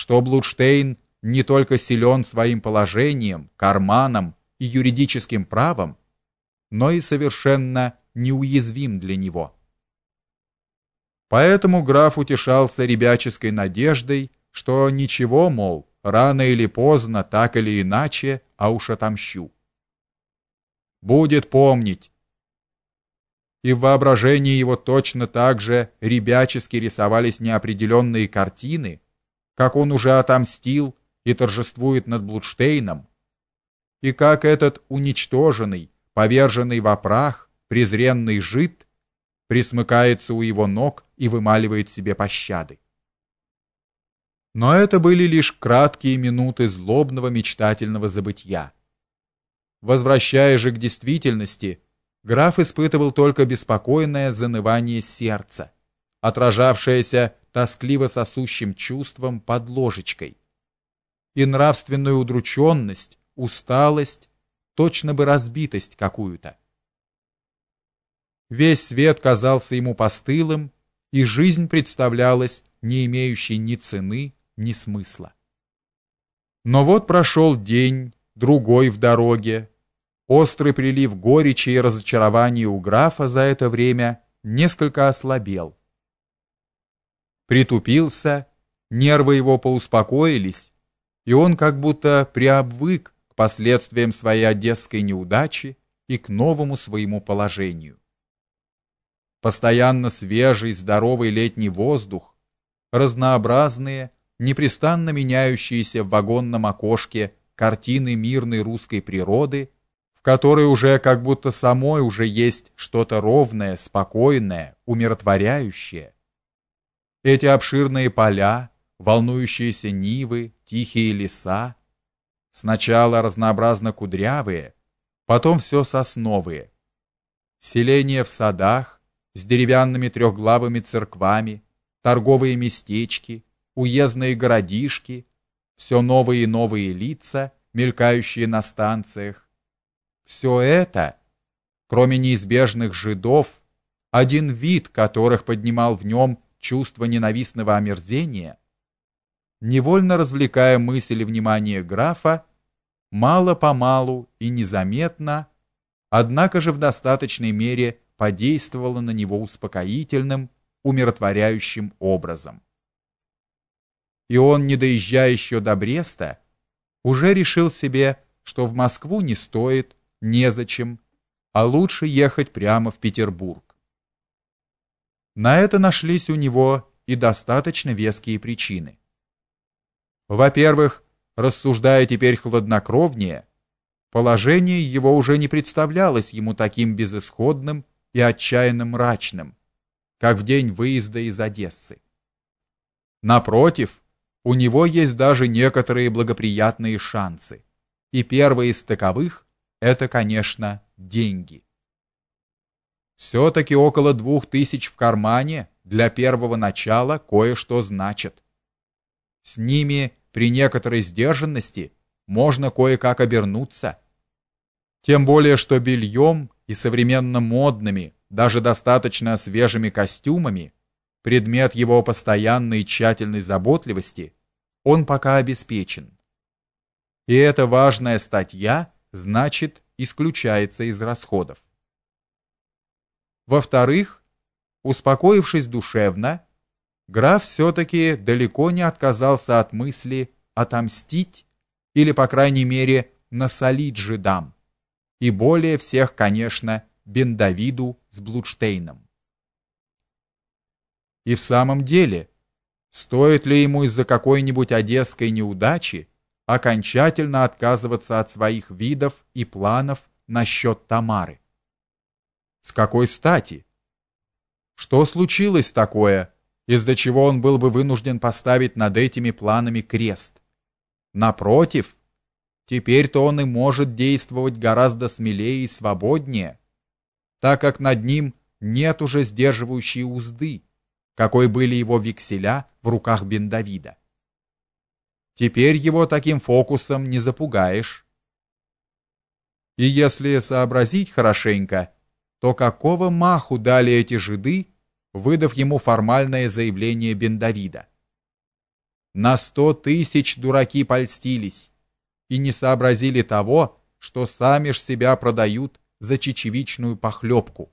что Блудштейн не только силен своим положением, карманом и юридическим правом, но и совершенно неуязвим для него. Поэтому граф утешался ребяческой надеждой, что ничего, мол, рано или поздно, так или иначе, а уж отомщу. Будет помнить. И в воображении его точно так же ребячески рисовались неопределенные картины, как он уже отомстил и торжествует над Блудштейном, и как этот уничтоженный, поверженный в прах, презренный жид присмыкается у его ног и вымаливает себе пощады. Но это были лишь краткие минуты злобного мечтательного забытья. Возвращаясь же к действительности, граф испытывал только беспокойное занывание сердца, отражавшееся тоскливо сосущим чувством под ложечкой, и нравственную удрученность, усталость, точно бы разбитость какую-то. Весь свет казался ему постылым, и жизнь представлялась не имеющей ни цены, ни смысла. Но вот прошел день, другой в дороге. Острый прилив горечи и разочарования у графа за это время несколько ослабел. Притупился, нервы его поуспокоились, и он как будто приобвык к последствиям своей одесской неудачи и к новому своему положению. Постоянно свежий, здоровый летний воздух, разнообразные, непрестанно меняющиеся в вагонном окошке картины мирной русской природы, в которой уже как будто самой уже есть что-то ровное, спокойное, умиротворяющее. Эти обширные поля, волнующиеся нивы, тихие леса, сначала разнообразно кудрявые, потом все сосновые. Селения в садах с деревянными трехглавыми церквами, торговые местечки, уездные городишки, все новые и новые лица, мелькающие на станциях. Все это, кроме неизбежных жидов, один вид которых поднимал в нем чувство ненавистного омерзения, невольно развлекая мысль и внимание графа, мало-помалу и незаметно, однако же в достаточной мере подействовало на него успокоительным, умиротворяющим образом и он, не доезжая еще до Бреста, уже решил себе, что в Москву не стоит, незачем, а лучше ехать прямо в Петербург. На это нашлись у него и достаточно веские причины. Во-первых, рассуждая теперь хладнокровнее, положение его уже не представлялось ему таким безысходным и отчаянно мрачным, как в день выезда из Одессы. Напротив, у него есть даже некоторые благоприятные шансы. И первый из таковых это, конечно, деньги. Все таки около двух тысяч в кармане для первого начала кое-что значит. С ними при некоторой сдержанности можно кое-как обернуться. Тем более, что бельем и современно модными, даже достаточно свежими костюмами предмет его постоянной тщательной заботливости, он пока обеспечен. И эта важная статья, значит, исключается из расходов. Во-вторых, успокоившись душевно, граф все-таки далеко не отказался от мысли отомстить или, по крайней мере, насолить жидам, и более всех, конечно, Бендавиду с Блудштейном. И в самом деле, стоит ли ему из-за какой-нибудь одесской неудачи окончательно отказываться от своих видов и планов насчет Тамары? С какой стати? Что случилось такое, из-за чего он был бы вынужден поставить над этими планами крест? Напротив, теперь-то он и может действовать гораздо смелее и свободнее, так как над ним нет уже сдерживающей узды какой были его векселя в руках Бендавида. Теперь его таким фокусом не запугаешь. И если сообразить хорошенько, то какого маху дали эти жиды, выдав ему формальное заявление Бендавида? На сто тысяч дураки польстились и не сообразили того, что сами ж себя продают за чечевичную похлебку.